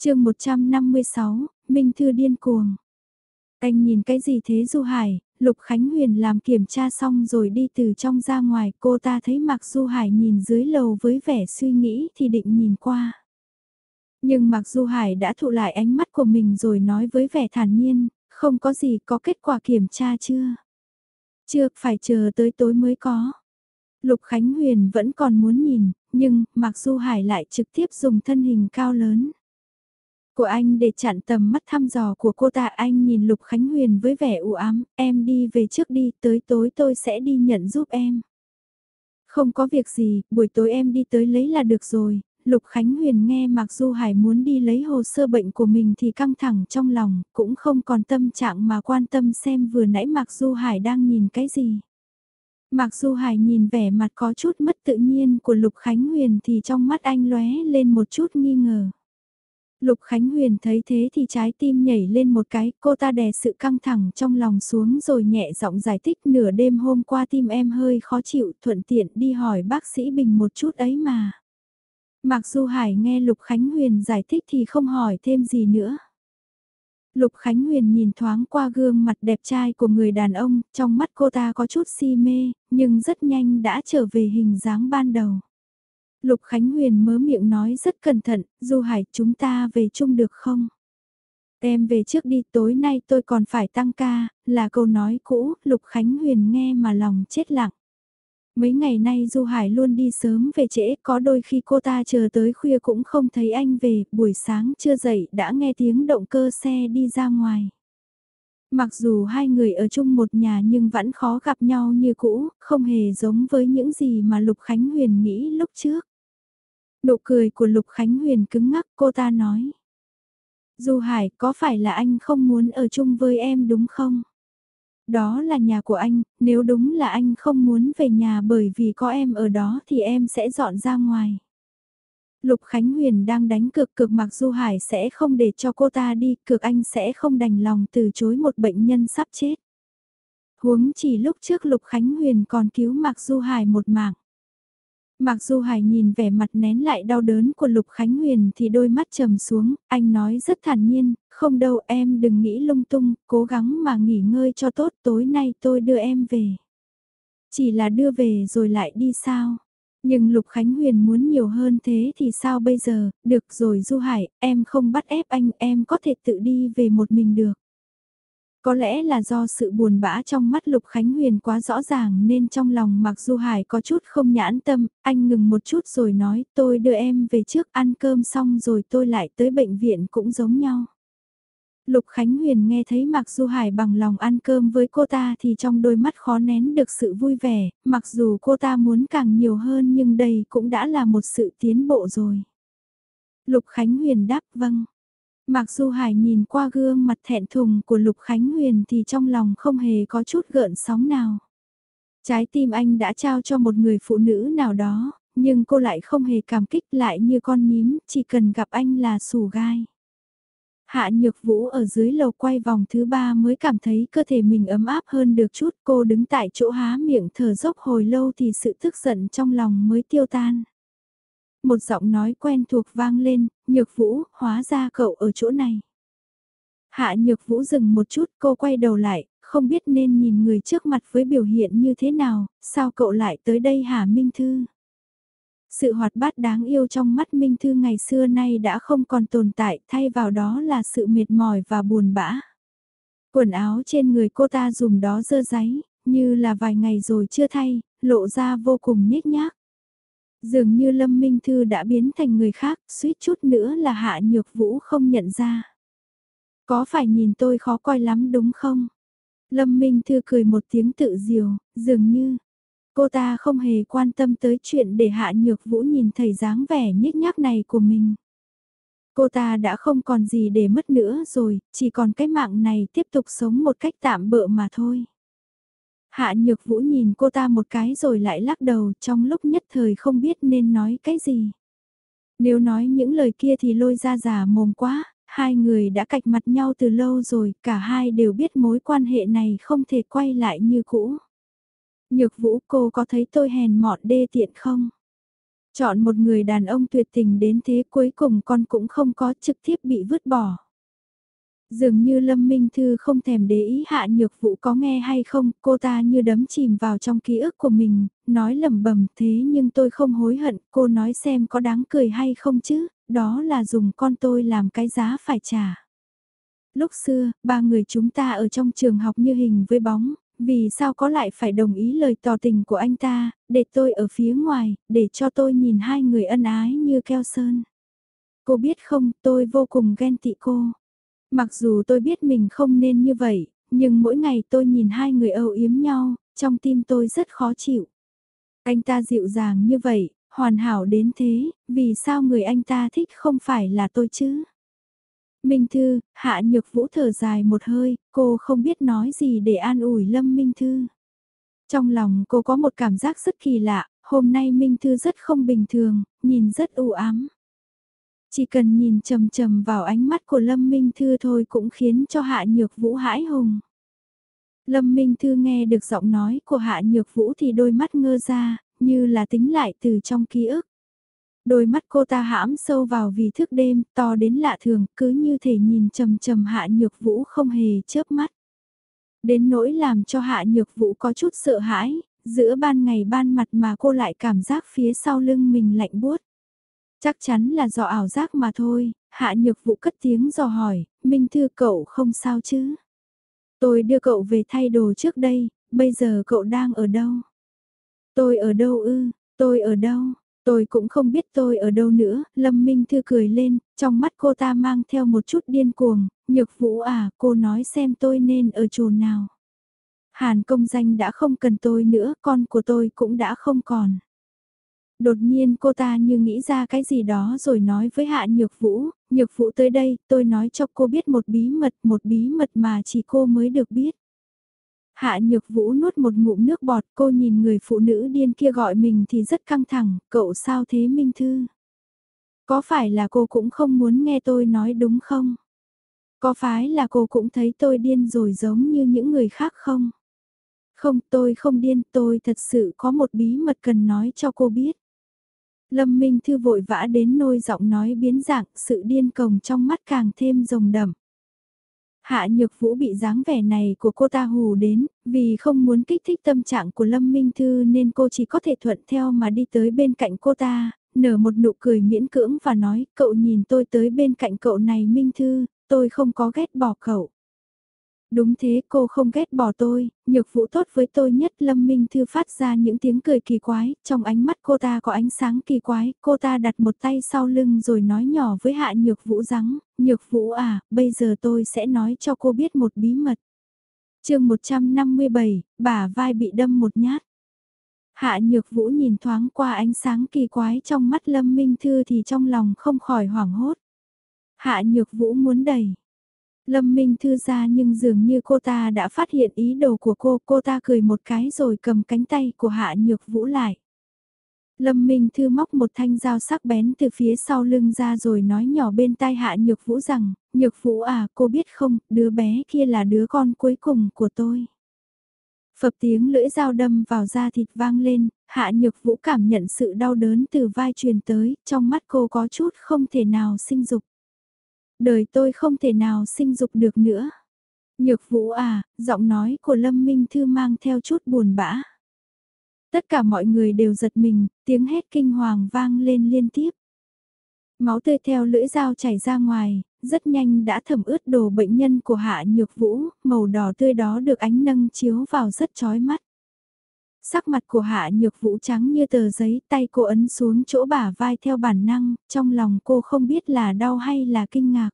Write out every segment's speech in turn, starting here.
chương 156, Minh Thư điên cuồng. Anh nhìn cái gì thế Du Hải, Lục Khánh Huyền làm kiểm tra xong rồi đi từ trong ra ngoài, cô ta thấy Mạc Du Hải nhìn dưới lầu với vẻ suy nghĩ thì định nhìn qua. Nhưng Mạc Du Hải đã thụ lại ánh mắt của mình rồi nói với vẻ thản nhiên, không có gì có kết quả kiểm tra chưa? Chưa, phải chờ tới tối mới có. Lục Khánh Huyền vẫn còn muốn nhìn, nhưng Mạc Du Hải lại trực tiếp dùng thân hình cao lớn của anh để chặn tầm mắt thăm dò của cô ta anh nhìn Lục Khánh Huyền với vẻ u ám, em đi về trước đi, tới tối tôi sẽ đi nhận giúp em. Không có việc gì, buổi tối em đi tới lấy là được rồi, Lục Khánh Huyền nghe Mạc Du Hải muốn đi lấy hồ sơ bệnh của mình thì căng thẳng trong lòng, cũng không còn tâm trạng mà quan tâm xem vừa nãy Mạc Du Hải đang nhìn cái gì. Mạc Du Hải nhìn vẻ mặt có chút mất tự nhiên của Lục Khánh Huyền thì trong mắt anh lóe lên một chút nghi ngờ. Lục Khánh Huyền thấy thế thì trái tim nhảy lên một cái, cô ta đè sự căng thẳng trong lòng xuống rồi nhẹ giọng giải thích nửa đêm hôm qua tim em hơi khó chịu thuận tiện đi hỏi bác sĩ Bình một chút ấy mà. Mặc dù Hải nghe Lục Khánh Huyền giải thích thì không hỏi thêm gì nữa. Lục Khánh Huyền nhìn thoáng qua gương mặt đẹp trai của người đàn ông, trong mắt cô ta có chút si mê, nhưng rất nhanh đã trở về hình dáng ban đầu. Lục Khánh Huyền mớ miệng nói rất cẩn thận, Du Hải chúng ta về chung được không? Em về trước đi, tối nay tôi còn phải tăng ca, là câu nói cũ, Lục Khánh Huyền nghe mà lòng chết lặng. Mấy ngày nay Du Hải luôn đi sớm về trễ, có đôi khi cô ta chờ tới khuya cũng không thấy anh về, buổi sáng chưa dậy đã nghe tiếng động cơ xe đi ra ngoài. Mặc dù hai người ở chung một nhà nhưng vẫn khó gặp nhau như cũ, không hề giống với những gì mà Lục Khánh Huyền nghĩ lúc trước. Nụ cười của Lục Khánh Huyền cứng ngắc cô ta nói. Du Hải có phải là anh không muốn ở chung với em đúng không? Đó là nhà của anh, nếu đúng là anh không muốn về nhà bởi vì có em ở đó thì em sẽ dọn ra ngoài. Lục Khánh Huyền đang đánh cực cực mặc Du Hải sẽ không để cho cô ta đi, cực anh sẽ không đành lòng từ chối một bệnh nhân sắp chết. Huống chỉ lúc trước Lục Khánh Huyền còn cứu Mặc Du Hải một mạng mặc dù Hải nhìn vẻ mặt nén lại đau đớn của Lục Khánh Huyền thì đôi mắt trầm xuống, anh nói rất thản nhiên, không đâu em đừng nghĩ lung tung, cố gắng mà nghỉ ngơi cho tốt tối nay tôi đưa em về. Chỉ là đưa về rồi lại đi sao? Nhưng Lục Khánh Huyền muốn nhiều hơn thế thì sao bây giờ, được rồi Du Hải, em không bắt ép anh, em có thể tự đi về một mình được. Có lẽ là do sự buồn bã trong mắt Lục Khánh Huyền quá rõ ràng nên trong lòng mặc Du Hải có chút không nhãn tâm, anh ngừng một chút rồi nói tôi đưa em về trước ăn cơm xong rồi tôi lại tới bệnh viện cũng giống nhau. Lục Khánh Huyền nghe thấy Mạc Du Hải bằng lòng ăn cơm với cô ta thì trong đôi mắt khó nén được sự vui vẻ, mặc dù cô ta muốn càng nhiều hơn nhưng đây cũng đã là một sự tiến bộ rồi. Lục Khánh Huyền đáp vâng mặc dù Hải nhìn qua gương mặt thẹn thùng của Lục Khánh Huyền thì trong lòng không hề có chút gợn sóng nào. Trái tim anh đã trao cho một người phụ nữ nào đó, nhưng cô lại không hề cảm kích lại như con nhím, chỉ cần gặp anh là sù gai. Hạ Nhược Vũ ở dưới lầu quay vòng thứ ba mới cảm thấy cơ thể mình ấm áp hơn được chút. Cô đứng tại chỗ há miệng thở dốc hồi lâu thì sự tức giận trong lòng mới tiêu tan. Một giọng nói quen thuộc vang lên, Nhược Vũ, hóa ra cậu ở chỗ này. Hạ Nhược Vũ dừng một chút, cô quay đầu lại, không biết nên nhìn người trước mặt với biểu hiện như thế nào, sao cậu lại tới đây hả Minh Thư? Sự hoạt bát đáng yêu trong mắt Minh Thư ngày xưa nay đã không còn tồn tại, thay vào đó là sự mệt mỏi và buồn bã. Quần áo trên người cô ta dùng đó dơ giấy, như là vài ngày rồi chưa thay, lộ ra vô cùng nhếch nhác. Dường như Lâm Minh Thư đã biến thành người khác, suýt chút nữa là Hạ Nhược Vũ không nhận ra. Có phải nhìn tôi khó coi lắm đúng không? Lâm Minh Thư cười một tiếng tự diều, dường như, Cô ta không hề quan tâm tới chuyện để Hạ Nhược Vũ nhìn thấy dáng vẻ nhếch nhác này của mình. Cô ta đã không còn gì để mất nữa rồi, chỉ còn cái mạng này tiếp tục sống một cách tạm bợ mà thôi. Hạ Nhược Vũ nhìn cô ta một cái rồi lại lắc đầu trong lúc nhất thời không biết nên nói cái gì. Nếu nói những lời kia thì lôi ra giả mồm quá, hai người đã cạch mặt nhau từ lâu rồi, cả hai đều biết mối quan hệ này không thể quay lại như cũ. Nhược vũ cô có thấy tôi hèn mọn đê tiện không? Chọn một người đàn ông tuyệt tình đến thế cuối cùng con cũng không có trực tiếp bị vứt bỏ. Dường như Lâm Minh Thư không thèm để ý hạ nhược vụ có nghe hay không, cô ta như đấm chìm vào trong ký ức của mình, nói lẩm bẩm thế nhưng tôi không hối hận, cô nói xem có đáng cười hay không chứ, đó là dùng con tôi làm cái giá phải trả. Lúc xưa, ba người chúng ta ở trong trường học như hình với bóng, vì sao có lại phải đồng ý lời tỏ tình của anh ta, để tôi ở phía ngoài, để cho tôi nhìn hai người ân ái như keo sơn. Cô biết không, tôi vô cùng ghen tị cô. Mặc dù tôi biết mình không nên như vậy, nhưng mỗi ngày tôi nhìn hai người âu yếm nhau, trong tim tôi rất khó chịu. Anh ta dịu dàng như vậy, hoàn hảo đến thế, vì sao người anh ta thích không phải là tôi chứ? Minh Thư, Hạ Nhược Vũ thở dài một hơi, cô không biết nói gì để an ủi Lâm Minh Thư. Trong lòng cô có một cảm giác rất kỳ lạ, hôm nay Minh Thư rất không bình thường, nhìn rất u ám. Chỉ cần nhìn chầm chầm vào ánh mắt của Lâm Minh Thư thôi cũng khiến cho Hạ Nhược Vũ hãi hùng. Lâm Minh Thư nghe được giọng nói của Hạ Nhược Vũ thì đôi mắt ngơ ra, như là tính lại từ trong ký ức. Đôi mắt cô ta hãm sâu vào vì thức đêm, to đến lạ thường, cứ như thể nhìn trầm trầm Hạ Nhược Vũ không hề chớp mắt. Đến nỗi làm cho Hạ Nhược Vũ có chút sợ hãi, giữa ban ngày ban mặt mà cô lại cảm giác phía sau lưng mình lạnh buốt. Chắc chắn là do ảo giác mà thôi, Hạ Nhược Vũ cất tiếng dò hỏi, Minh Thư cậu không sao chứ? Tôi đưa cậu về thay đồ trước đây, bây giờ cậu đang ở đâu? Tôi ở đâu ư, tôi ở đâu? Tôi cũng không biết tôi ở đâu nữa, Lâm Minh Thư cười lên, trong mắt cô ta mang theo một chút điên cuồng, nhược vũ à, cô nói xem tôi nên ở chỗ nào. Hàn công danh đã không cần tôi nữa, con của tôi cũng đã không còn. Đột nhiên cô ta như nghĩ ra cái gì đó rồi nói với Hạ Nhược Vũ, Nhược Vũ tới đây, tôi nói cho cô biết một bí mật, một bí mật mà chỉ cô mới được biết. Hạ Nhược Vũ nuốt một ngụm nước bọt, cô nhìn người phụ nữ điên kia gọi mình thì rất căng thẳng, cậu sao thế Minh Thư? Có phải là cô cũng không muốn nghe tôi nói đúng không? Có phải là cô cũng thấy tôi điên rồi giống như những người khác không? Không, tôi không điên, tôi thật sự có một bí mật cần nói cho cô biết. Lâm Minh Thư vội vã đến nôi giọng nói biến dạng, sự điên cồng trong mắt càng thêm rồng đậm. Hạ Nhược Vũ bị dáng vẻ này của cô ta hù đến, vì không muốn kích thích tâm trạng của Lâm Minh Thư nên cô chỉ có thể thuận theo mà đi tới bên cạnh cô ta, nở một nụ cười miễn cưỡng và nói, cậu nhìn tôi tới bên cạnh cậu này Minh Thư, tôi không có ghét bỏ cậu. Đúng thế cô không ghét bỏ tôi, nhược vũ tốt với tôi nhất Lâm Minh Thư phát ra những tiếng cười kỳ quái, trong ánh mắt cô ta có ánh sáng kỳ quái, cô ta đặt một tay sau lưng rồi nói nhỏ với hạ nhược vũ rằng, nhược vũ à, bây giờ tôi sẽ nói cho cô biết một bí mật. chương 157, bả vai bị đâm một nhát. Hạ nhược vũ nhìn thoáng qua ánh sáng kỳ quái trong mắt Lâm Minh Thư thì trong lòng không khỏi hoảng hốt. Hạ nhược vũ muốn đẩy. Lâm Minh Thư ra nhưng dường như cô ta đã phát hiện ý đồ của cô, cô ta cười một cái rồi cầm cánh tay của Hạ Nhược Vũ lại. Lâm Minh Thư móc một thanh dao sắc bén từ phía sau lưng ra rồi nói nhỏ bên tai Hạ Nhược Vũ rằng, Nhược Vũ à, cô biết không, đứa bé kia là đứa con cuối cùng của tôi. Phập tiếng lưỡi dao đâm vào da thịt vang lên, Hạ Nhược Vũ cảm nhận sự đau đớn từ vai truyền tới, trong mắt cô có chút không thể nào sinh dục đời tôi không thể nào sinh dục được nữa. Nhược vũ à, giọng nói của Lâm Minh Thư mang theo chút buồn bã. Tất cả mọi người đều giật mình, tiếng hét kinh hoàng vang lên liên tiếp. Máu tươi theo lưỡi dao chảy ra ngoài, rất nhanh đã thẩm ướt đồ bệnh nhân của Hạ Nhược Vũ, màu đỏ tươi đó được ánh nâng chiếu vào rất chói mắt. Sắc mặt của Hạ Nhược Vũ trắng như tờ giấy, tay cô ấn xuống chỗ bả vai theo bản năng, trong lòng cô không biết là đau hay là kinh ngạc.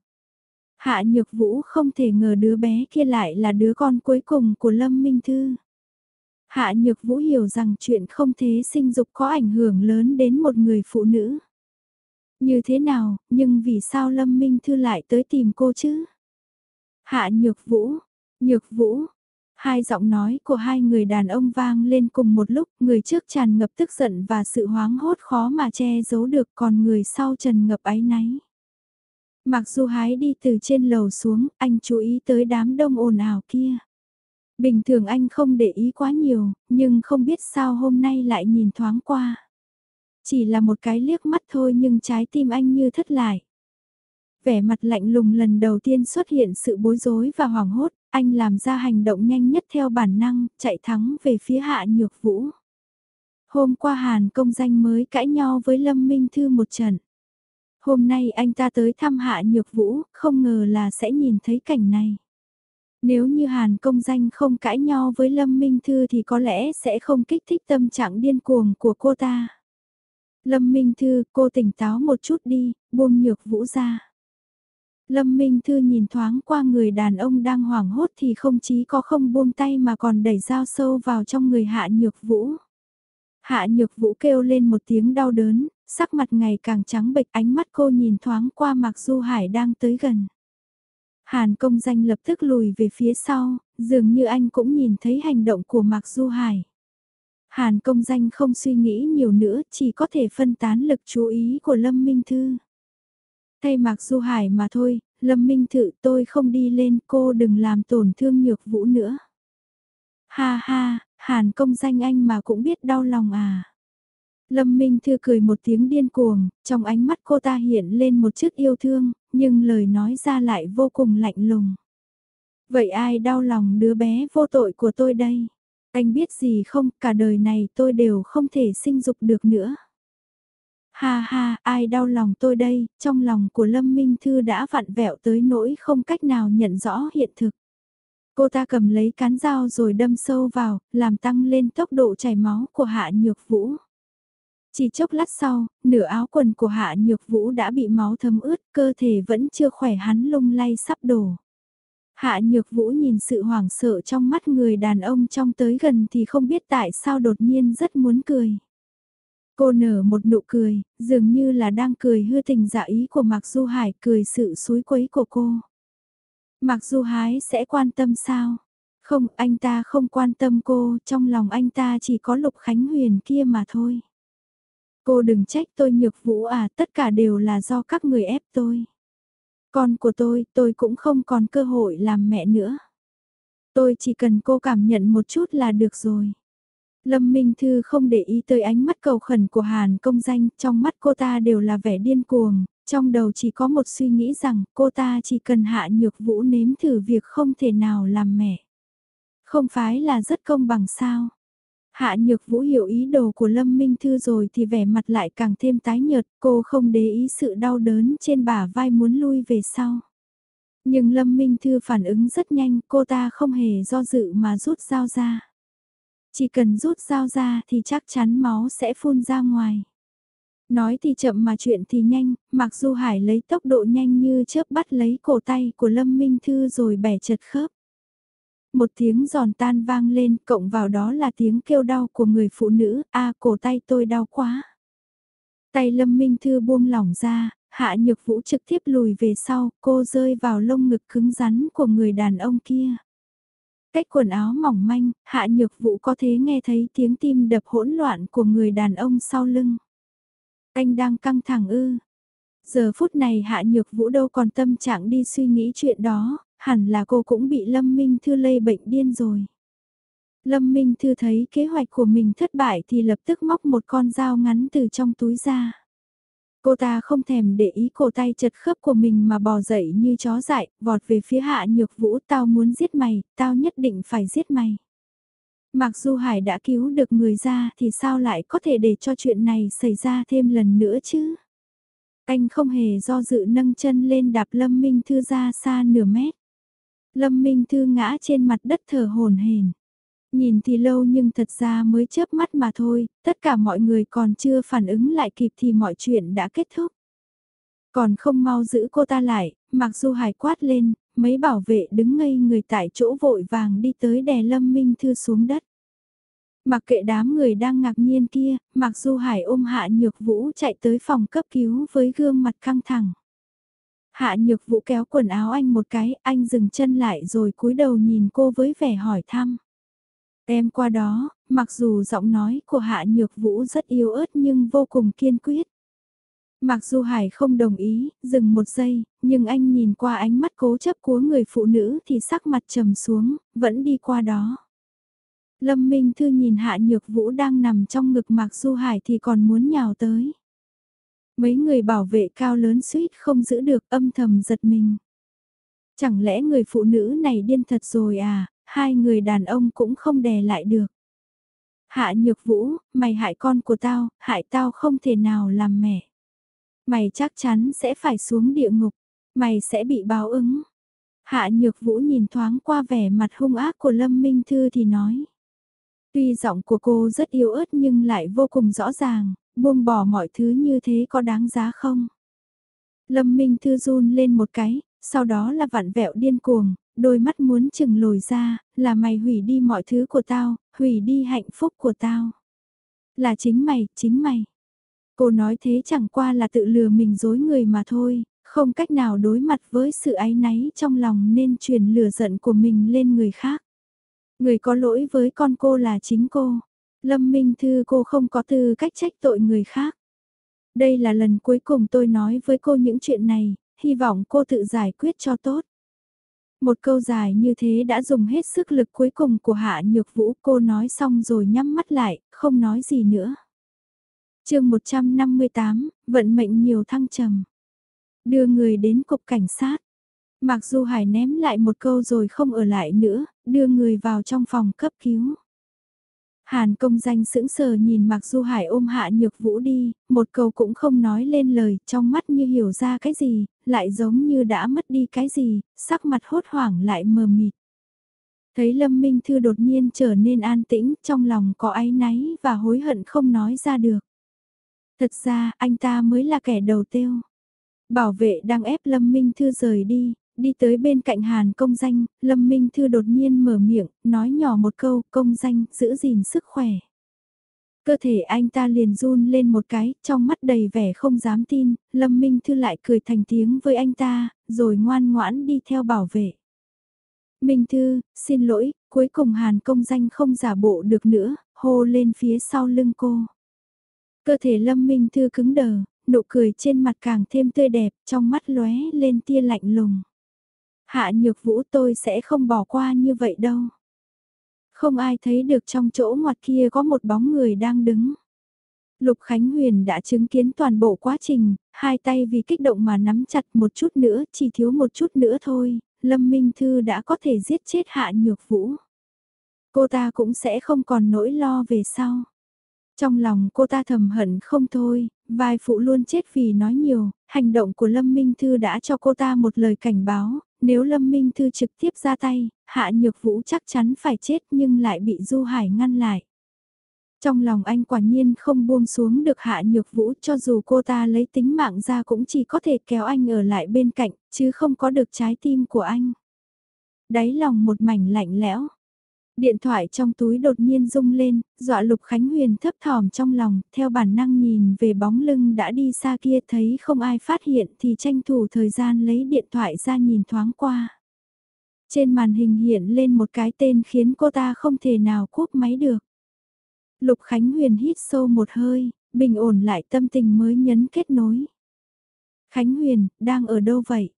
Hạ Nhược Vũ không thể ngờ đứa bé kia lại là đứa con cuối cùng của Lâm Minh Thư. Hạ Nhược Vũ hiểu rằng chuyện không thế sinh dục có ảnh hưởng lớn đến một người phụ nữ. Như thế nào, nhưng vì sao Lâm Minh Thư lại tới tìm cô chứ? Hạ Nhược Vũ, Nhược Vũ, Hai giọng nói của hai người đàn ông vang lên cùng một lúc, người trước tràn ngập tức giận và sự hoáng hốt khó mà che giấu được còn người sau trần ngập áy náy. Mặc dù hái đi từ trên lầu xuống, anh chú ý tới đám đông ồn ào kia. Bình thường anh không để ý quá nhiều, nhưng không biết sao hôm nay lại nhìn thoáng qua. Chỉ là một cái liếc mắt thôi nhưng trái tim anh như thất lại. Vẻ mặt lạnh lùng lần đầu tiên xuất hiện sự bối rối và hoảng hốt, anh làm ra hành động nhanh nhất theo bản năng, chạy thắng về phía hạ nhược vũ. Hôm qua Hàn công danh mới cãi nhau với Lâm Minh Thư một trận. Hôm nay anh ta tới thăm hạ nhược vũ, không ngờ là sẽ nhìn thấy cảnh này. Nếu như Hàn công danh không cãi nhau với Lâm Minh Thư thì có lẽ sẽ không kích thích tâm trạng điên cuồng của cô ta. Lâm Minh Thư, cô tỉnh táo một chút đi, buông nhược vũ ra. Lâm Minh Thư nhìn thoáng qua người đàn ông đang hoảng hốt thì không chí có không buông tay mà còn đẩy dao sâu vào trong người hạ nhược vũ. Hạ nhược vũ kêu lên một tiếng đau đớn, sắc mặt ngày càng trắng bệch ánh mắt cô nhìn thoáng qua Mạc Du Hải đang tới gần. Hàn công danh lập tức lùi về phía sau, dường như anh cũng nhìn thấy hành động của Mạc Du Hải. Hàn công danh không suy nghĩ nhiều nữa, chỉ có thể phân tán lực chú ý của Lâm Minh Thư. Thay Mạc Du Hải mà thôi, Lâm Minh Thự tôi không đi lên cô đừng làm tổn thương nhược vũ nữa. Ha ha, Hàn công danh anh mà cũng biết đau lòng à. Lâm Minh Thư cười một tiếng điên cuồng, trong ánh mắt cô ta hiện lên một chút yêu thương, nhưng lời nói ra lại vô cùng lạnh lùng. Vậy ai đau lòng đứa bé vô tội của tôi đây? Anh biết gì không, cả đời này tôi đều không thể sinh dục được nữa. Ha ha, ai đau lòng tôi đây, trong lòng của Lâm Minh Thư đã vặn vẹo tới nỗi không cách nào nhận rõ hiện thực. Cô ta cầm lấy cán dao rồi đâm sâu vào, làm tăng lên tốc độ chảy máu của Hạ Nhược Vũ. Chỉ chốc lát sau, nửa áo quần của Hạ Nhược Vũ đã bị máu thấm ướt, cơ thể vẫn chưa khỏe hắn lung lay sắp đổ. Hạ Nhược Vũ nhìn sự hoảng sợ trong mắt người đàn ông trong tới gần thì không biết tại sao đột nhiên rất muốn cười. Cô nở một nụ cười, dường như là đang cười hư tình dạ ý của Mạc Du Hải cười sự suối quấy của cô. Mạc Du Hải sẽ quan tâm sao? Không, anh ta không quan tâm cô, trong lòng anh ta chỉ có Lục Khánh Huyền kia mà thôi. Cô đừng trách tôi nhược vũ à, tất cả đều là do các người ép tôi. Con của tôi, tôi cũng không còn cơ hội làm mẹ nữa. Tôi chỉ cần cô cảm nhận một chút là được rồi. Lâm Minh Thư không để ý tới ánh mắt cầu khẩn của Hàn công danh, trong mắt cô ta đều là vẻ điên cuồng, trong đầu chỉ có một suy nghĩ rằng cô ta chỉ cần hạ nhược vũ nếm thử việc không thể nào làm mẹ. Không phải là rất công bằng sao? Hạ nhược vũ hiểu ý đồ của Lâm Minh Thư rồi thì vẻ mặt lại càng thêm tái nhợt, cô không để ý sự đau đớn trên bả vai muốn lui về sau. Nhưng Lâm Minh Thư phản ứng rất nhanh, cô ta không hề do dự mà rút dao ra. Chỉ cần rút dao ra thì chắc chắn máu sẽ phun ra ngoài. Nói thì chậm mà chuyện thì nhanh, mặc dù Hải lấy tốc độ nhanh như chớp bắt lấy cổ tay của Lâm Minh Thư rồi bẻ chật khớp. Một tiếng giòn tan vang lên, cộng vào đó là tiếng kêu đau của người phụ nữ, a cổ tay tôi đau quá. Tay Lâm Minh Thư buông lỏng ra, Hạ Nhược Vũ trực tiếp lùi về sau, cô rơi vào lông ngực cứng rắn của người đàn ông kia. Cách quần áo mỏng manh, Hạ Nhược Vũ có thể nghe thấy tiếng tim đập hỗn loạn của người đàn ông sau lưng. Anh đang căng thẳng ư. Giờ phút này Hạ Nhược Vũ đâu còn tâm trạng đi suy nghĩ chuyện đó, hẳn là cô cũng bị Lâm Minh Thư lây bệnh điên rồi. Lâm Minh Thư thấy kế hoạch của mình thất bại thì lập tức móc một con dao ngắn từ trong túi ra. Cô ta không thèm để ý cổ tay chật khớp của mình mà bò dậy như chó dại, vọt về phía hạ nhược vũ tao muốn giết mày, tao nhất định phải giết mày. Mặc dù Hải đã cứu được người ra thì sao lại có thể để cho chuyện này xảy ra thêm lần nữa chứ? Anh không hề do dự nâng chân lên đạp Lâm Minh Thư ra xa nửa mét. Lâm Minh Thư ngã trên mặt đất thở hồn hển. Nhìn thì lâu nhưng thật ra mới chớp mắt mà thôi, tất cả mọi người còn chưa phản ứng lại kịp thì mọi chuyện đã kết thúc. Còn không mau giữ cô ta lại, mặc dù hải quát lên, mấy bảo vệ đứng ngây người tại chỗ vội vàng đi tới đè Lâm Minh Thư xuống đất. Mặc kệ đám người đang ngạc nhiên kia, mặc dù hải ôm hạ nhược vũ chạy tới phòng cấp cứu với gương mặt căng thẳng. Hạ nhược vũ kéo quần áo anh một cái, anh dừng chân lại rồi cúi đầu nhìn cô với vẻ hỏi thăm. Em qua đó, mặc dù giọng nói của Hạ Nhược Vũ rất yếu ớt nhưng vô cùng kiên quyết. Mặc dù Hải không đồng ý, dừng một giây, nhưng anh nhìn qua ánh mắt cố chấp của người phụ nữ thì sắc mặt trầm xuống, vẫn đi qua đó. Lâm Minh Thư nhìn Hạ Nhược Vũ đang nằm trong ngực Mạc Du Hải thì còn muốn nhào tới. Mấy người bảo vệ cao lớn suýt không giữ được âm thầm giật mình. Chẳng lẽ người phụ nữ này điên thật rồi à, hai người đàn ông cũng không đè lại được. Hạ Nhược Vũ, mày hại con của tao, hại tao không thể nào làm mẹ. Mày chắc chắn sẽ phải xuống địa ngục, mày sẽ bị báo ứng. Hạ Nhược Vũ nhìn thoáng qua vẻ mặt hung ác của Lâm Minh Thư thì nói. Tuy giọng của cô rất yếu ớt nhưng lại vô cùng rõ ràng, buông bỏ mọi thứ như thế có đáng giá không? Lâm Minh Thư run lên một cái, sau đó là vặn vẹo điên cuồng, đôi mắt muốn chừng lồi ra, là mày hủy đi mọi thứ của tao, hủy đi hạnh phúc của tao. Là chính mày, chính mày. Cô nói thế chẳng qua là tự lừa mình dối người mà thôi, không cách nào đối mặt với sự áy náy trong lòng nên truyền lửa giận của mình lên người khác. Người có lỗi với con cô là chính cô. Lâm Minh Thư cô không có tư cách trách tội người khác. Đây là lần cuối cùng tôi nói với cô những chuyện này, hy vọng cô tự giải quyết cho tốt. Một câu dài như thế đã dùng hết sức lực cuối cùng của Hạ Nhược Vũ cô nói xong rồi nhắm mắt lại, không nói gì nữa. chương 158, vận mệnh nhiều thăng trầm. Đưa người đến cục cảnh sát. Mặc dù Hải ném lại một câu rồi không ở lại nữa, đưa người vào trong phòng cấp cứu. Hàn công danh sững sờ nhìn Mạc Du Hải ôm hạ nhược vũ đi, một câu cũng không nói lên lời, trong mắt như hiểu ra cái gì, lại giống như đã mất đi cái gì, sắc mặt hốt hoảng lại mờ mịt. Thấy Lâm Minh Thư đột nhiên trở nên an tĩnh, trong lòng có áy náy và hối hận không nói ra được. Thật ra, anh ta mới là kẻ đầu tiêu. Bảo vệ đang ép Lâm Minh Thư rời đi, đi tới bên cạnh Hàn công danh, Lâm Minh Thư đột nhiên mở miệng, nói nhỏ một câu, công danh, giữ gìn sức khỏe. Cơ thể anh ta liền run lên một cái, trong mắt đầy vẻ không dám tin, Lâm Minh Thư lại cười thành tiếng với anh ta, rồi ngoan ngoãn đi theo bảo vệ. Minh Thư, xin lỗi, cuối cùng Hàn công danh không giả bộ được nữa, hô lên phía sau lưng cô. Cơ thể Lâm Minh Thư cứng đờ, nụ cười trên mặt càng thêm tươi đẹp, trong mắt lóe lên tia lạnh lùng. Hạ nhược vũ tôi sẽ không bỏ qua như vậy đâu. Không ai thấy được trong chỗ ngoặt kia có một bóng người đang đứng. Lục Khánh Huyền đã chứng kiến toàn bộ quá trình, hai tay vì kích động mà nắm chặt một chút nữa, chỉ thiếu một chút nữa thôi, Lâm Minh Thư đã có thể giết chết Hạ Nhược Vũ. Cô ta cũng sẽ không còn nỗi lo về sau. Trong lòng cô ta thầm hận không thôi, vai phụ luôn chết vì nói nhiều, hành động của Lâm Minh Thư đã cho cô ta một lời cảnh báo, nếu Lâm Minh Thư trực tiếp ra tay, Hạ Nhược Vũ chắc chắn phải chết nhưng lại bị Du Hải ngăn lại. Trong lòng anh quả nhiên không buông xuống được Hạ Nhược Vũ cho dù cô ta lấy tính mạng ra cũng chỉ có thể kéo anh ở lại bên cạnh, chứ không có được trái tim của anh. Đáy lòng một mảnh lạnh lẽo, Điện thoại trong túi đột nhiên rung lên, dọa Lục Khánh Huyền thấp thỏm trong lòng, theo bản năng nhìn về bóng lưng đã đi xa kia thấy không ai phát hiện thì tranh thủ thời gian lấy điện thoại ra nhìn thoáng qua. Trên màn hình hiện lên một cái tên khiến cô ta không thể nào cúp máy được. Lục Khánh Huyền hít sâu một hơi, bình ổn lại tâm tình mới nhấn kết nối. Khánh Huyền, đang ở đâu vậy?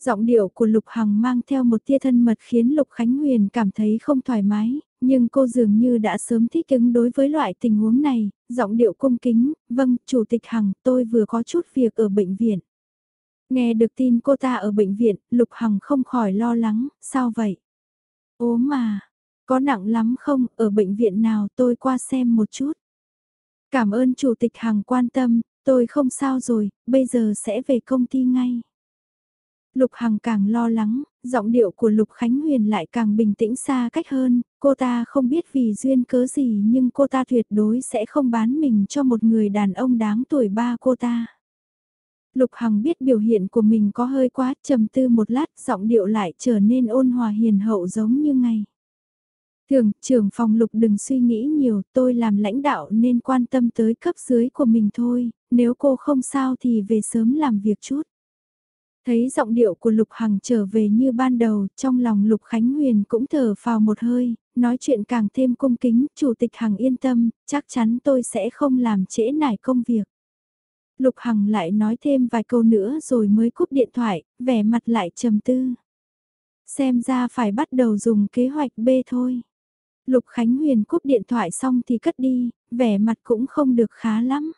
Giọng điệu của Lục Hằng mang theo một tia thân mật khiến Lục Khánh Huyền cảm thấy không thoải mái, nhưng cô dường như đã sớm thích ứng đối với loại tình huống này, giọng điệu cung kính, vâng, Chủ tịch Hằng, tôi vừa có chút việc ở bệnh viện. Nghe được tin cô ta ở bệnh viện, Lục Hằng không khỏi lo lắng, sao vậy? Ố mà, có nặng lắm không, ở bệnh viện nào tôi qua xem một chút. Cảm ơn Chủ tịch Hằng quan tâm, tôi không sao rồi, bây giờ sẽ về công ty ngay. Lục Hằng càng lo lắng, giọng điệu của Lục Khánh Huyền lại càng bình tĩnh xa cách hơn, cô ta không biết vì duyên cớ gì nhưng cô ta tuyệt đối sẽ không bán mình cho một người đàn ông đáng tuổi ba cô ta. Lục Hằng biết biểu hiện của mình có hơi quá, trầm tư một lát, giọng điệu lại trở nên ôn hòa hiền hậu giống như ngày. Thường, trưởng phòng Lục đừng suy nghĩ nhiều, tôi làm lãnh đạo nên quan tâm tới cấp dưới của mình thôi, nếu cô không sao thì về sớm làm việc chút. Thấy giọng điệu của Lục Hằng trở về như ban đầu, trong lòng Lục Khánh Huyền cũng thở phào một hơi, nói chuyện càng thêm cung kính, Chủ tịch Hằng yên tâm, chắc chắn tôi sẽ không làm trễ nải công việc. Lục Hằng lại nói thêm vài câu nữa rồi mới cúp điện thoại, vẻ mặt lại trầm tư. Xem ra phải bắt đầu dùng kế hoạch B thôi. Lục Khánh Huyền cúp điện thoại xong thì cất đi, vẻ mặt cũng không được khá lắm.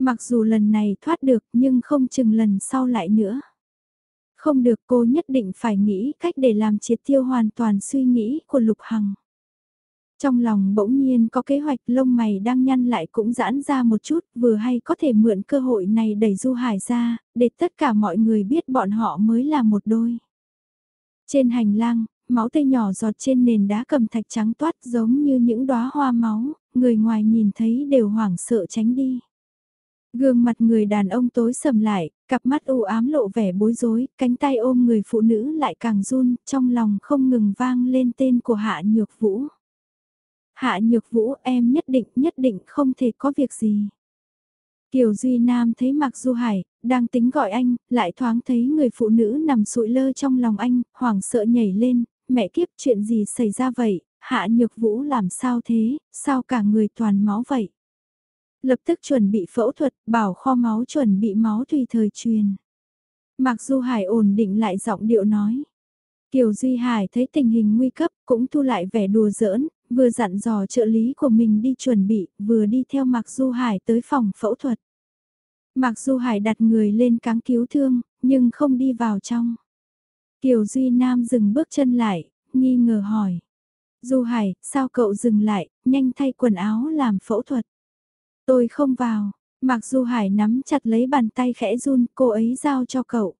Mặc dù lần này thoát được nhưng không chừng lần sau lại nữa. Không được cô nhất định phải nghĩ cách để làm triệt tiêu hoàn toàn suy nghĩ của Lục Hằng. Trong lòng bỗng nhiên có kế hoạch lông mày đang nhăn lại cũng giãn ra một chút, vừa hay có thể mượn cơ hội này đẩy Du Hải ra, để tất cả mọi người biết bọn họ mới là một đôi. Trên hành lang, máu tê nhỏ giọt trên nền đá cầm thạch trắng toát giống như những đóa hoa máu, người ngoài nhìn thấy đều hoảng sợ tránh đi. Gương mặt người đàn ông tối sầm lại, cặp mắt u ám lộ vẻ bối rối, cánh tay ôm người phụ nữ lại càng run, trong lòng không ngừng vang lên tên của Hạ Nhược Vũ. Hạ Nhược Vũ em nhất định nhất định không thể có việc gì. Kiều Duy Nam thấy Mạc Du Hải, đang tính gọi anh, lại thoáng thấy người phụ nữ nằm sụi lơ trong lòng anh, hoảng sợ nhảy lên, mẹ kiếp chuyện gì xảy ra vậy, Hạ Nhược Vũ làm sao thế, sao cả người toàn máu vậy. Lập tức chuẩn bị phẫu thuật, bảo kho máu chuẩn bị máu tùy thời truyền. mặc dù Hải ổn định lại giọng điệu nói. Kiều Duy Hải thấy tình hình nguy cấp cũng thu lại vẻ đùa giỡn, vừa dặn dò trợ lý của mình đi chuẩn bị, vừa đi theo Mạc Du Hải tới phòng phẫu thuật. Mạc Du Hải đặt người lên cáng cứu thương, nhưng không đi vào trong. Kiều Duy Nam dừng bước chân lại, nghi ngờ hỏi. Du Hải, sao cậu dừng lại, nhanh thay quần áo làm phẫu thuật. Tôi không vào, Mạc Du Hải nắm chặt lấy bàn tay khẽ run, cô ấy giao cho cậu.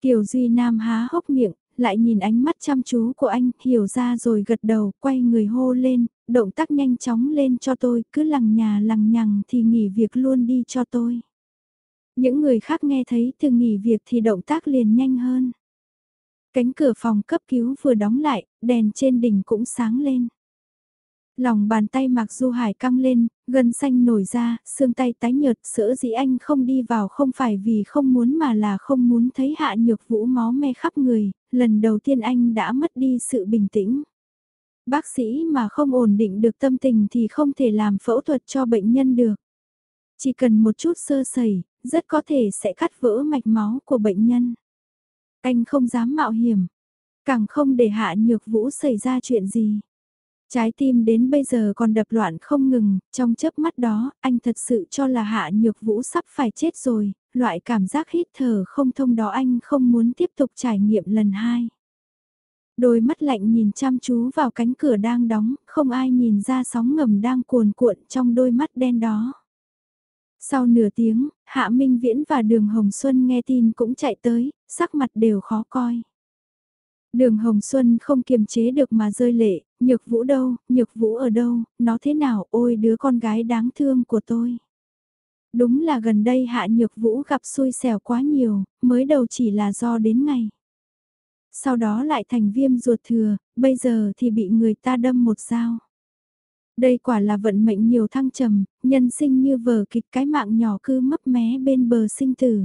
Kiều Duy Nam há hốc miệng, lại nhìn ánh mắt chăm chú của anh, hiểu ra rồi gật đầu, quay người hô lên, động tác nhanh chóng lên cho tôi, cứ lằng nhà lằng nhằng thì nghỉ việc luôn đi cho tôi. Những người khác nghe thấy từ nghỉ việc thì động tác liền nhanh hơn. Cánh cửa phòng cấp cứu vừa đóng lại, đèn trên đỉnh cũng sáng lên. Lòng bàn tay Mạc Du Hải căng lên, gân xanh nổi ra, xương tay tái nhợt, sỡ dĩ anh không đi vào không phải vì không muốn mà là không muốn thấy hạ nhược vũ máu me khắp người, lần đầu tiên anh đã mất đi sự bình tĩnh. Bác sĩ mà không ổn định được tâm tình thì không thể làm phẫu thuật cho bệnh nhân được. Chỉ cần một chút sơ sẩy, rất có thể sẽ cắt vỡ mạch máu của bệnh nhân. Anh không dám mạo hiểm, càng không để hạ nhược vũ xảy ra chuyện gì. Trái tim đến bây giờ còn đập loạn không ngừng, trong chớp mắt đó, anh thật sự cho là hạ nhược vũ sắp phải chết rồi, loại cảm giác hít thở không thông đó anh không muốn tiếp tục trải nghiệm lần hai. Đôi mắt lạnh nhìn chăm chú vào cánh cửa đang đóng, không ai nhìn ra sóng ngầm đang cuồn cuộn trong đôi mắt đen đó. Sau nửa tiếng, Hạ Minh Viễn và Đường Hồng Xuân nghe tin cũng chạy tới, sắc mặt đều khó coi. Đường Hồng Xuân không kiềm chế được mà rơi lệ, nhược vũ đâu, nhược vũ ở đâu, nó thế nào, ôi đứa con gái đáng thương của tôi. Đúng là gần đây hạ nhược vũ gặp xui xẻo quá nhiều, mới đầu chỉ là do đến ngày. Sau đó lại thành viêm ruột thừa, bây giờ thì bị người ta đâm một dao. Đây quả là vận mệnh nhiều thăng trầm, nhân sinh như vở kịch cái mạng nhỏ cứ mấp mé bên bờ sinh tử.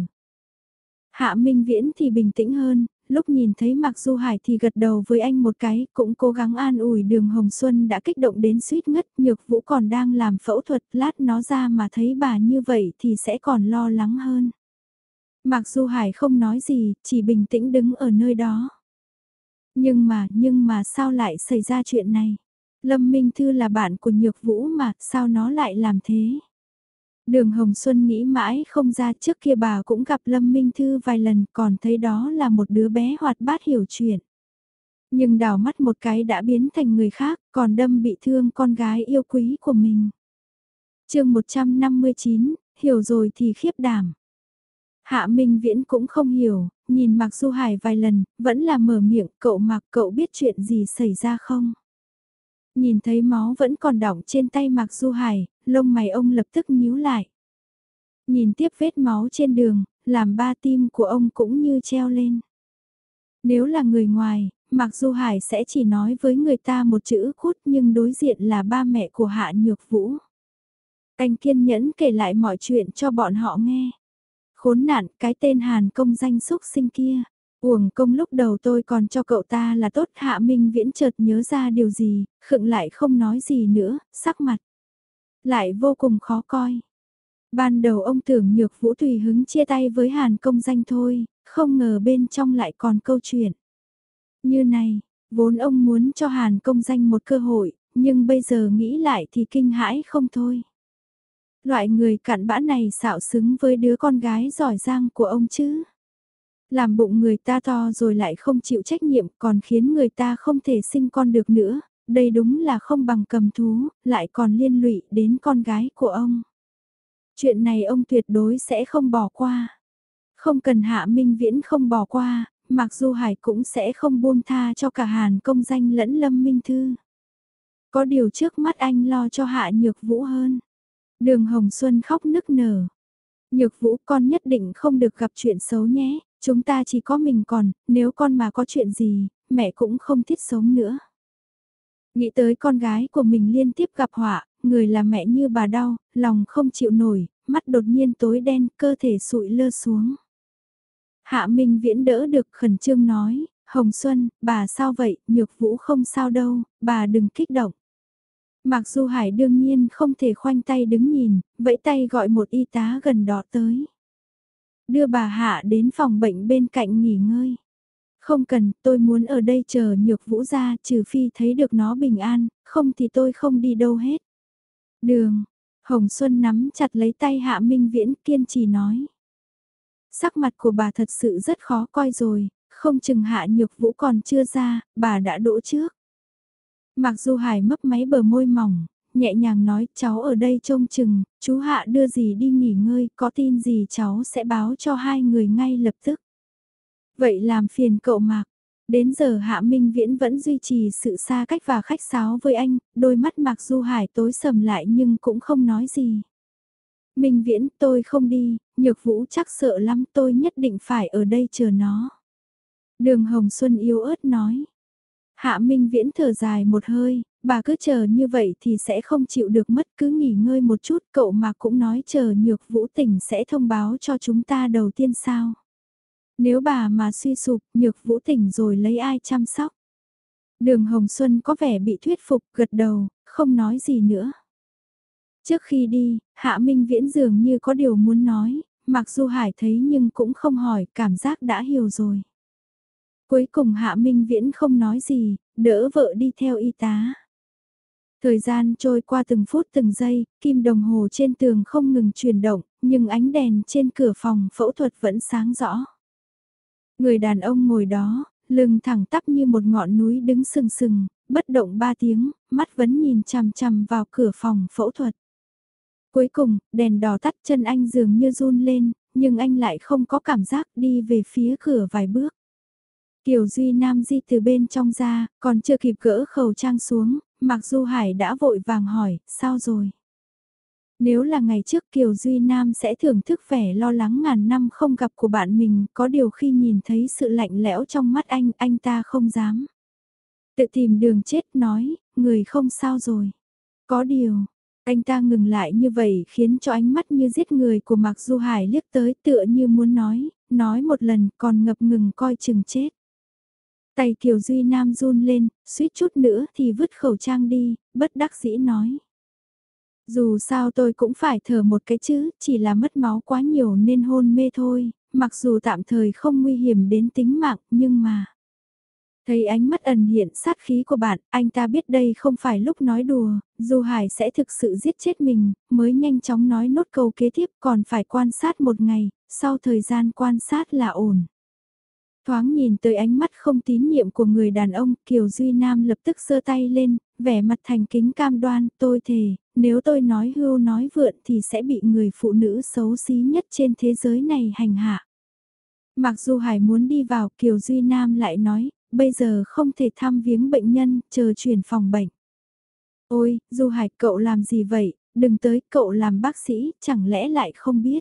Hạ Minh Viễn thì bình tĩnh hơn, lúc nhìn thấy Mạc Du Hải thì gật đầu với anh một cái, cũng cố gắng an ủi đường Hồng Xuân đã kích động đến suýt ngất, nhược vũ còn đang làm phẫu thuật, lát nó ra mà thấy bà như vậy thì sẽ còn lo lắng hơn. Mạc Du Hải không nói gì, chỉ bình tĩnh đứng ở nơi đó. Nhưng mà, nhưng mà sao lại xảy ra chuyện này? Lâm Minh Thư là bạn của Nhược Vũ mà, sao nó lại làm thế? Đường Hồng Xuân nghĩ mãi không ra trước kia bà cũng gặp Lâm Minh Thư vài lần còn thấy đó là một đứa bé hoạt bát hiểu chuyện. Nhưng đảo mắt một cái đã biến thành người khác còn đâm bị thương con gái yêu quý của mình. chương 159, hiểu rồi thì khiếp đảm. Hạ Minh Viễn cũng không hiểu, nhìn Mạc Du Hải vài lần, vẫn là mở miệng, cậu Mạc cậu biết chuyện gì xảy ra không? Nhìn thấy máu vẫn còn đọng trên tay Mạc Du Hải, lông mày ông lập tức nhíu lại. Nhìn tiếp vết máu trên đường, làm ba tim của ông cũng như treo lên. Nếu là người ngoài, Mạc Du Hải sẽ chỉ nói với người ta một chữ cút nhưng đối diện là ba mẹ của Hạ Nhược Vũ. Anh kiên nhẫn kể lại mọi chuyện cho bọn họ nghe. Khốn nạn cái tên Hàn công danh xúc sinh kia. Uổng công lúc đầu tôi còn cho cậu ta là tốt Hạ Minh Viễn chợt nhớ ra điều gì, khựng lại không nói gì nữa, sắc mặt. Lại vô cùng khó coi. Ban đầu ông tưởng nhược vũ tùy hứng chia tay với Hàn công danh thôi, không ngờ bên trong lại còn câu chuyện. Như này, Vốn ông muốn cho Hàn công danh một cơ hội, nhưng bây giờ nghĩ lại thì kinh hãi không thôi. Loại người cặn bã này xạo xứng với đứa con gái giỏi giang của ông chứ. Làm bụng người ta to rồi lại không chịu trách nhiệm còn khiến người ta không thể sinh con được nữa, đây đúng là không bằng cầm thú, lại còn liên lụy đến con gái của ông. Chuyện này ông tuyệt đối sẽ không bỏ qua. Không cần Hạ Minh Viễn không bỏ qua, mặc dù Hải cũng sẽ không buông tha cho cả Hàn công danh lẫn Lâm Minh Thư. Có điều trước mắt anh lo cho Hạ Nhược Vũ hơn. Đường Hồng Xuân khóc nức nở. Nhược Vũ con nhất định không được gặp chuyện xấu nhé, chúng ta chỉ có mình còn, nếu con mà có chuyện gì, mẹ cũng không thiết sống nữa. Nghĩ tới con gái của mình liên tiếp gặp họa, người là mẹ như bà đau, lòng không chịu nổi, mắt đột nhiên tối đen, cơ thể sụi lơ xuống. Hạ Minh Viễn đỡ được khẩn trương nói, Hồng Xuân, bà sao vậy, nhược vũ không sao đâu, bà đừng kích động. Mặc dù Hải đương nhiên không thể khoanh tay đứng nhìn, vẫy tay gọi một y tá gần đó tới. Đưa bà Hạ đến phòng bệnh bên cạnh nghỉ ngơi. Không cần, tôi muốn ở đây chờ nhược vũ ra, trừ phi thấy được nó bình an, không thì tôi không đi đâu hết. Đường, Hồng Xuân nắm chặt lấy tay Hạ Minh Viễn kiên trì nói. Sắc mặt của bà thật sự rất khó coi rồi, không chừng Hạ Nhược Vũ còn chưa ra, bà đã đỗ trước. Mặc dù Hải mấp máy bờ môi mỏng, nhẹ nhàng nói cháu ở đây trông chừng, chú Hạ đưa gì đi nghỉ ngơi, có tin gì cháu sẽ báo cho hai người ngay lập tức. Vậy làm phiền cậu Mạc. Đến giờ Hạ Minh Viễn vẫn duy trì sự xa cách và khách sáo với anh, đôi mắt Mạc Du Hải tối sầm lại nhưng cũng không nói gì. Minh Viễn tôi không đi, Nhược Vũ chắc sợ lắm tôi nhất định phải ở đây chờ nó. Đường Hồng Xuân yếu ớt nói. Hạ Minh Viễn thở dài một hơi, bà cứ chờ như vậy thì sẽ không chịu được mất cứ nghỉ ngơi một chút cậu mà cũng nói chờ Nhược Vũ tỉnh sẽ thông báo cho chúng ta đầu tiên sao. Nếu bà mà suy sụp, nhược vũ tỉnh rồi lấy ai chăm sóc? Đường Hồng Xuân có vẻ bị thuyết phục, gật đầu, không nói gì nữa. Trước khi đi, Hạ Minh Viễn dường như có điều muốn nói, mặc dù Hải thấy nhưng cũng không hỏi, cảm giác đã hiểu rồi. Cuối cùng Hạ Minh Viễn không nói gì, đỡ vợ đi theo y tá. Thời gian trôi qua từng phút từng giây, kim đồng hồ trên tường không ngừng chuyển động, nhưng ánh đèn trên cửa phòng phẫu thuật vẫn sáng rõ. Người đàn ông ngồi đó, lưng thẳng tắp như một ngọn núi đứng sừng sừng, bất động ba tiếng, mắt vẫn nhìn chằm chằm vào cửa phòng phẫu thuật. Cuối cùng, đèn đỏ tắt chân anh dường như run lên, nhưng anh lại không có cảm giác đi về phía cửa vài bước. Kiều Duy Nam di từ bên trong ra, còn chưa kịp gỡ khẩu trang xuống, Mặc Du Hải đã vội vàng hỏi, sao rồi? Nếu là ngày trước Kiều Duy Nam sẽ thưởng thức vẻ lo lắng ngàn năm không gặp của bạn mình, có điều khi nhìn thấy sự lạnh lẽo trong mắt anh, anh ta không dám. Tự tìm đường chết nói, người không sao rồi. Có điều, anh ta ngừng lại như vậy khiến cho ánh mắt như giết người của Mạc Du Hải liếc tới tựa như muốn nói, nói một lần còn ngập ngừng coi chừng chết. Tay Kiều Duy Nam run lên, suýt chút nữa thì vứt khẩu trang đi, bất đắc dĩ nói. Dù sao tôi cũng phải thở một cái chứ, chỉ là mất máu quá nhiều nên hôn mê thôi, mặc dù tạm thời không nguy hiểm đến tính mạng, nhưng mà... Thấy ánh mắt ẩn hiện sát khí của bạn, anh ta biết đây không phải lúc nói đùa, dù Hải sẽ thực sự giết chết mình, mới nhanh chóng nói nốt câu kế tiếp còn phải quan sát một ngày, sau thời gian quan sát là ổn. Thoáng nhìn tới ánh mắt không tín nhiệm của người đàn ông, Kiều Duy Nam lập tức giơ tay lên, vẻ mặt thành kính cam đoan, tôi thề, nếu tôi nói hưu nói vượn thì sẽ bị người phụ nữ xấu xí nhất trên thế giới này hành hạ. Mặc dù Hải muốn đi vào, Kiều Duy Nam lại nói, bây giờ không thể thăm viếng bệnh nhân, chờ chuyển phòng bệnh. Ôi, Du Hải cậu làm gì vậy, đừng tới, cậu làm bác sĩ, chẳng lẽ lại không biết.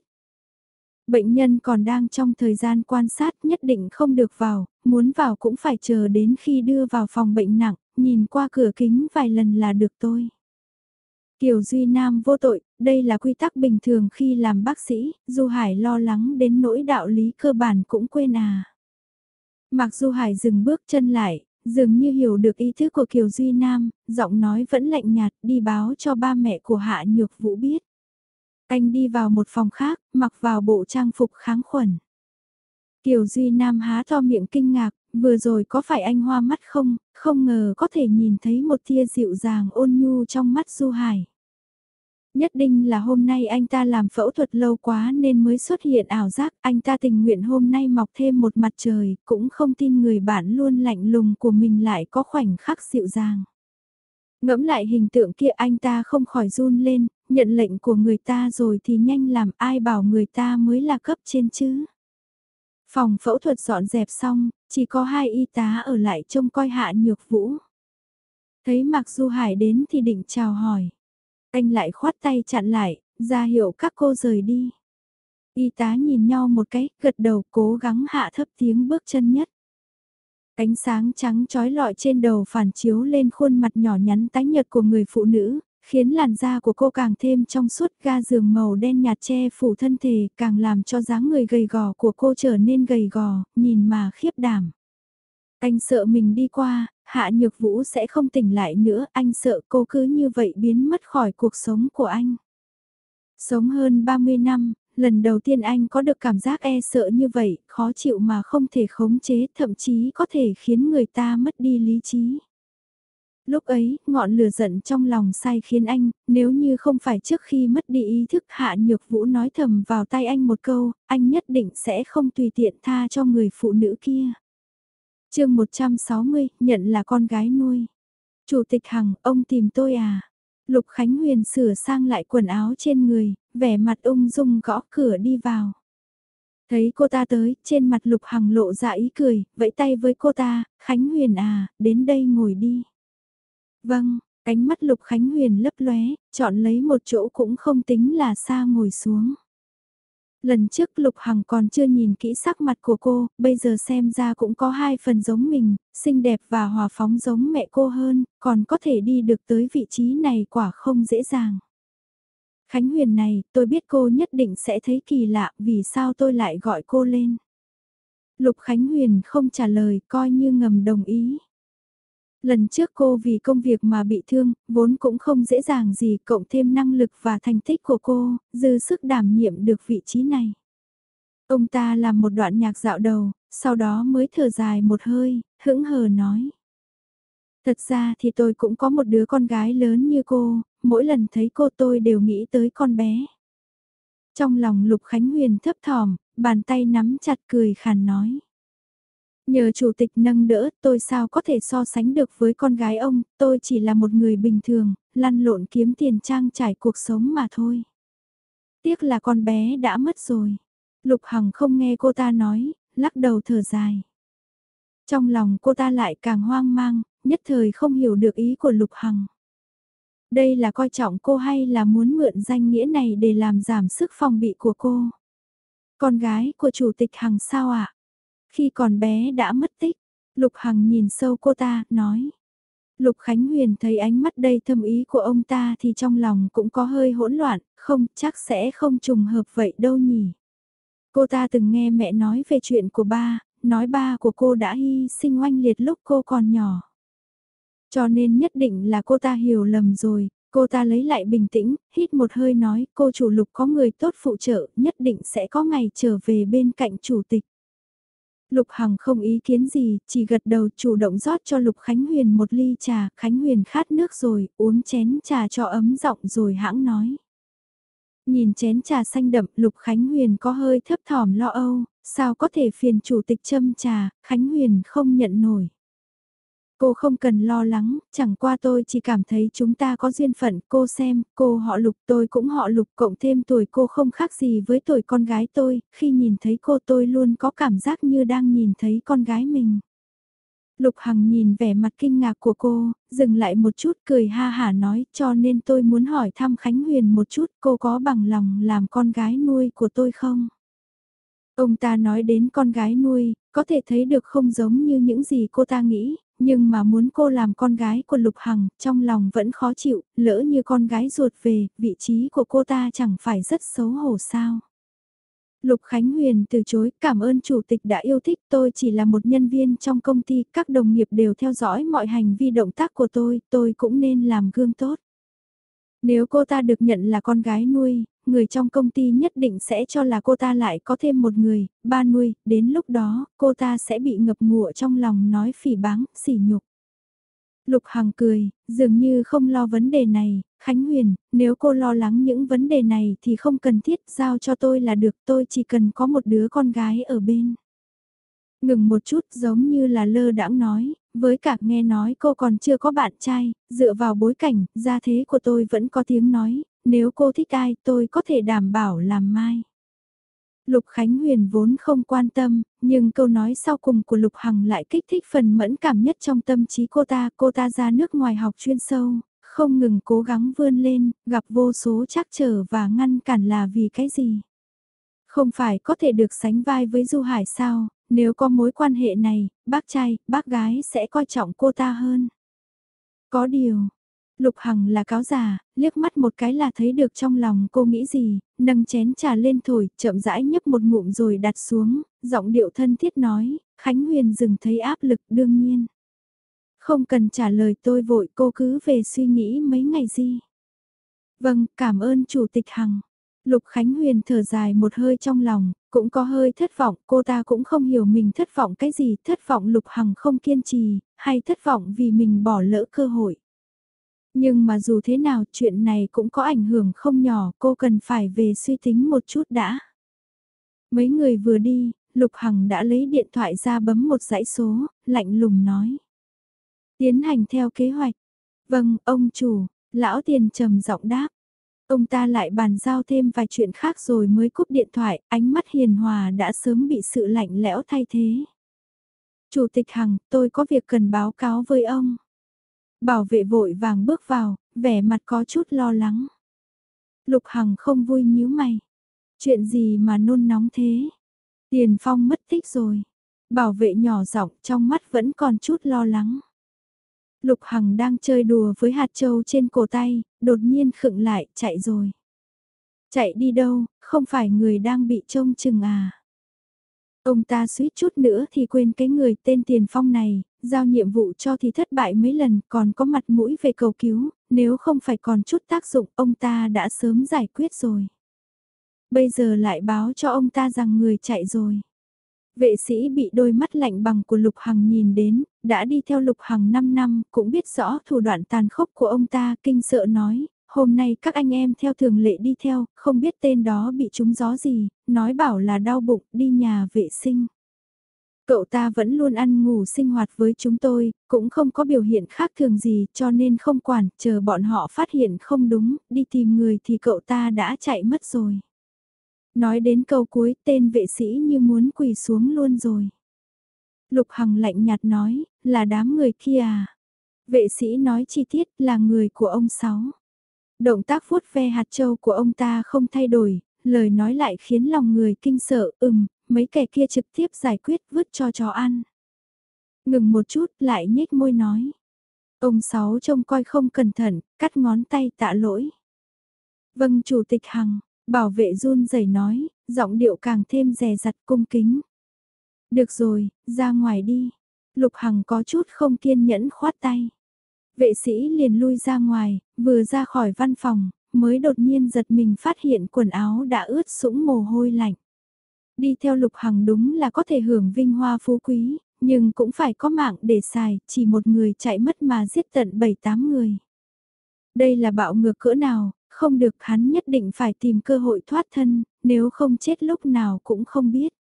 Bệnh nhân còn đang trong thời gian quan sát nhất định không được vào, muốn vào cũng phải chờ đến khi đưa vào phòng bệnh nặng, nhìn qua cửa kính vài lần là được tôi. Kiều Duy Nam vô tội, đây là quy tắc bình thường khi làm bác sĩ, Du Hải lo lắng đến nỗi đạo lý cơ bản cũng quên à. Mặc Du Hải dừng bước chân lại, dường như hiểu được ý thức của Kiều Duy Nam, giọng nói vẫn lạnh nhạt đi báo cho ba mẹ của Hạ Nhược Vũ biết. Anh đi vào một phòng khác, mặc vào bộ trang phục kháng khuẩn. Kiều Duy Nam há to miệng kinh ngạc, vừa rồi có phải anh hoa mắt không, không ngờ có thể nhìn thấy một tia dịu dàng ôn nhu trong mắt Du Hải. Nhất định là hôm nay anh ta làm phẫu thuật lâu quá nên mới xuất hiện ảo giác, anh ta tình nguyện hôm nay mọc thêm một mặt trời, cũng không tin người bạn luôn lạnh lùng của mình lại có khoảnh khắc dịu dàng. Ngẫm lại hình tượng kia anh ta không khỏi run lên, nhận lệnh của người ta rồi thì nhanh làm ai bảo người ta mới là cấp trên chứ. Phòng phẫu thuật dọn dẹp xong, chỉ có hai y tá ở lại trông coi hạ nhược vũ. Thấy Mạc Du Hải đến thì định chào hỏi. Anh lại khoát tay chặn lại, ra hiệu các cô rời đi. Y tá nhìn nhau một cái, gật đầu cố gắng hạ thấp tiếng bước chân nhất. Ánh sáng trắng trói lọi trên đầu phản chiếu lên khuôn mặt nhỏ nhắn tái nhợt của người phụ nữ, khiến làn da của cô càng thêm trong suốt ga giường màu đen nhạt che phủ thân thể càng làm cho dáng người gầy gò của cô trở nên gầy gò, nhìn mà khiếp đảm. Anh sợ mình đi qua, Hạ Nhược Vũ sẽ không tỉnh lại nữa, anh sợ cô cứ như vậy biến mất khỏi cuộc sống của anh. Sống hơn 30 năm, lần đầu tiên anh có được cảm giác e sợ như vậy, khó chịu mà không thể khống chế, thậm chí có thể khiến người ta mất đi lý trí. Lúc ấy, ngọn lửa giận trong lòng say khiến anh, nếu như không phải trước khi mất đi ý thức Hạ Nhược Vũ nói thầm vào tay anh một câu, anh nhất định sẽ không tùy tiện tha cho người phụ nữ kia. chương 160, nhận là con gái nuôi. Chủ tịch Hằng, ông tìm tôi à? Lục Khánh Huyền sửa sang lại quần áo trên người, vẻ mặt ung dung gõ cửa đi vào. Thấy cô ta tới, trên mặt Lục Hằng lộ ra ý cười, vẫy tay với cô ta, Khánh Huyền à, đến đây ngồi đi. Vâng, ánh mắt Lục Khánh Huyền lấp lóe, chọn lấy một chỗ cũng không tính là xa ngồi xuống. Lần trước Lục Hằng còn chưa nhìn kỹ sắc mặt của cô, bây giờ xem ra cũng có hai phần giống mình, xinh đẹp và hòa phóng giống mẹ cô hơn, còn có thể đi được tới vị trí này quả không dễ dàng. Khánh Huyền này, tôi biết cô nhất định sẽ thấy kỳ lạ vì sao tôi lại gọi cô lên. Lục Khánh Huyền không trả lời coi như ngầm đồng ý. Lần trước cô vì công việc mà bị thương, vốn cũng không dễ dàng gì cộng thêm năng lực và thành tích của cô, dư sức đảm nhiệm được vị trí này. Ông ta làm một đoạn nhạc dạo đầu, sau đó mới thở dài một hơi, hững hờ nói. Thật ra thì tôi cũng có một đứa con gái lớn như cô, mỗi lần thấy cô tôi đều nghĩ tới con bé. Trong lòng Lục Khánh Huyền thấp thỏm, bàn tay nắm chặt cười khàn nói. Nhờ chủ tịch nâng đỡ, tôi sao có thể so sánh được với con gái ông, tôi chỉ là một người bình thường, lăn lộn kiếm tiền trang trải cuộc sống mà thôi. Tiếc là con bé đã mất rồi. Lục Hằng không nghe cô ta nói, lắc đầu thở dài. Trong lòng cô ta lại càng hoang mang, nhất thời không hiểu được ý của Lục Hằng. Đây là coi trọng cô hay là muốn mượn danh nghĩa này để làm giảm sức phòng bị của cô? Con gái của chủ tịch Hằng sao ạ? Khi còn bé đã mất tích, Lục Hằng nhìn sâu cô ta, nói. Lục Khánh Huyền thấy ánh mắt đầy thâm ý của ông ta thì trong lòng cũng có hơi hỗn loạn, không, chắc sẽ không trùng hợp vậy đâu nhỉ. Cô ta từng nghe mẹ nói về chuyện của ba, nói ba của cô đã hy sinh oanh liệt lúc cô còn nhỏ. Cho nên nhất định là cô ta hiểu lầm rồi, cô ta lấy lại bình tĩnh, hít một hơi nói cô chủ lục có người tốt phụ trợ, nhất định sẽ có ngày trở về bên cạnh chủ tịch. Lục Hằng không ý kiến gì, chỉ gật đầu chủ động rót cho Lục Khánh Huyền một ly trà, Khánh Huyền khát nước rồi, uống chén trà cho ấm giọng rồi hãng nói. Nhìn chén trà xanh đậm, Lục Khánh Huyền có hơi thấp thỏm lo âu, sao có thể phiền chủ tịch châm trà, Khánh Huyền không nhận nổi. Cô không cần lo lắng, chẳng qua tôi chỉ cảm thấy chúng ta có duyên phận, cô xem, cô họ lục tôi cũng họ lục cộng thêm tuổi cô không khác gì với tuổi con gái tôi, khi nhìn thấy cô tôi luôn có cảm giác như đang nhìn thấy con gái mình. Lục Hằng nhìn vẻ mặt kinh ngạc của cô, dừng lại một chút cười ha hả nói cho nên tôi muốn hỏi thăm Khánh Huyền một chút cô có bằng lòng làm con gái nuôi của tôi không? Ông ta nói đến con gái nuôi, có thể thấy được không giống như những gì cô ta nghĩ, nhưng mà muốn cô làm con gái của Lục Hằng, trong lòng vẫn khó chịu, lỡ như con gái ruột về, vị trí của cô ta chẳng phải rất xấu hổ sao. Lục Khánh Huyền từ chối, cảm ơn chủ tịch đã yêu thích tôi chỉ là một nhân viên trong công ty, các đồng nghiệp đều theo dõi mọi hành vi động tác của tôi, tôi cũng nên làm gương tốt. Nếu cô ta được nhận là con gái nuôi, người trong công ty nhất định sẽ cho là cô ta lại có thêm một người, ba nuôi, đến lúc đó, cô ta sẽ bị ngập ngụa trong lòng nói phỉ báng, sỉ nhục. Lục Hằng cười, dường như không lo vấn đề này, Khánh Huyền, nếu cô lo lắng những vấn đề này thì không cần thiết giao cho tôi là được, tôi chỉ cần có một đứa con gái ở bên. Ngừng một chút giống như là lơ đãng nói, với cả nghe nói cô còn chưa có bạn trai, dựa vào bối cảnh, gia thế của tôi vẫn có tiếng nói, nếu cô thích ai tôi có thể đảm bảo làm mai. Lục Khánh Huyền vốn không quan tâm, nhưng câu nói sau cùng của Lục Hằng lại kích thích phần mẫn cảm nhất trong tâm trí cô ta. Cô ta ra nước ngoài học chuyên sâu, không ngừng cố gắng vươn lên, gặp vô số trắc trở và ngăn cản là vì cái gì. Không phải có thể được sánh vai với Du Hải sao, nếu có mối quan hệ này, bác trai, bác gái sẽ coi trọng cô ta hơn. Có điều, Lục Hằng là cáo già, liếc mắt một cái là thấy được trong lòng cô nghĩ gì, nâng chén trà lên thổi, chậm rãi nhấp một ngụm rồi đặt xuống, giọng điệu thân thiết nói, Khánh Huyền dừng thấy áp lực đương nhiên. Không cần trả lời tôi vội cô cứ về suy nghĩ mấy ngày gì. Vâng, cảm ơn Chủ tịch Hằng. Lục Khánh Huyền thở dài một hơi trong lòng, cũng có hơi thất vọng, cô ta cũng không hiểu mình thất vọng cái gì, thất vọng Lục Hằng không kiên trì, hay thất vọng vì mình bỏ lỡ cơ hội. Nhưng mà dù thế nào chuyện này cũng có ảnh hưởng không nhỏ, cô cần phải về suy tính một chút đã. Mấy người vừa đi, Lục Hằng đã lấy điện thoại ra bấm một dãy số, lạnh lùng nói. Tiến hành theo kế hoạch. Vâng, ông chủ, lão tiền trầm giọng đáp. Ông ta lại bàn giao thêm vài chuyện khác rồi mới cúp điện thoại, ánh mắt hiền hòa đã sớm bị sự lạnh lẽo thay thế. Chủ tịch Hằng, tôi có việc cần báo cáo với ông. Bảo vệ vội vàng bước vào, vẻ mặt có chút lo lắng. Lục Hằng không vui nhíu mày. Chuyện gì mà nôn nóng thế? Tiền Phong mất tích rồi. Bảo vệ nhỏ giọng trong mắt vẫn còn chút lo lắng. Lục Hằng đang chơi đùa với hạt châu trên cổ tay, đột nhiên khựng lại, chạy rồi. Chạy đi đâu, không phải người đang bị trông chừng à? Ông ta suýt chút nữa thì quên cái người tên Tiền Phong này, giao nhiệm vụ cho thì thất bại mấy lần còn có mặt mũi về cầu cứu, nếu không phải còn chút tác dụng ông ta đã sớm giải quyết rồi. Bây giờ lại báo cho ông ta rằng người chạy rồi. Vệ sĩ bị đôi mắt lạnh bằng của Lục Hằng nhìn đến, đã đi theo Lục Hằng 5 năm, cũng biết rõ thủ đoạn tàn khốc của ông ta, kinh sợ nói, hôm nay các anh em theo thường lệ đi theo, không biết tên đó bị trúng gió gì, nói bảo là đau bụng, đi nhà vệ sinh. Cậu ta vẫn luôn ăn ngủ sinh hoạt với chúng tôi, cũng không có biểu hiện khác thường gì cho nên không quản, chờ bọn họ phát hiện không đúng, đi tìm người thì cậu ta đã chạy mất rồi. Nói đến câu cuối tên vệ sĩ như muốn quỳ xuống luôn rồi. Lục Hằng lạnh nhạt nói, là đám người kia à? Vệ sĩ nói chi tiết là người của ông Sáu. Động tác vuốt ve hạt châu của ông ta không thay đổi, lời nói lại khiến lòng người kinh sợ, ừm, mấy kẻ kia trực tiếp giải quyết vứt cho chó ăn. Ngừng một chút lại nhếch môi nói. Ông Sáu trông coi không cẩn thận, cắt ngón tay tạ lỗi. Vâng Chủ tịch Hằng, bảo vệ run rẩy nói, giọng điệu càng thêm rè rặt cung kính. Được rồi, ra ngoài đi. Lục Hằng có chút không kiên nhẫn khoát tay. Vệ sĩ liền lui ra ngoài, vừa ra khỏi văn phòng, mới đột nhiên giật mình phát hiện quần áo đã ướt sũng mồ hôi lạnh. Đi theo Lục Hằng đúng là có thể hưởng vinh hoa phú quý, nhưng cũng phải có mạng để xài, chỉ một người chạy mất mà giết tận 7-8 người. Đây là bạo ngược cỡ nào, không được hắn nhất định phải tìm cơ hội thoát thân, nếu không chết lúc nào cũng không biết.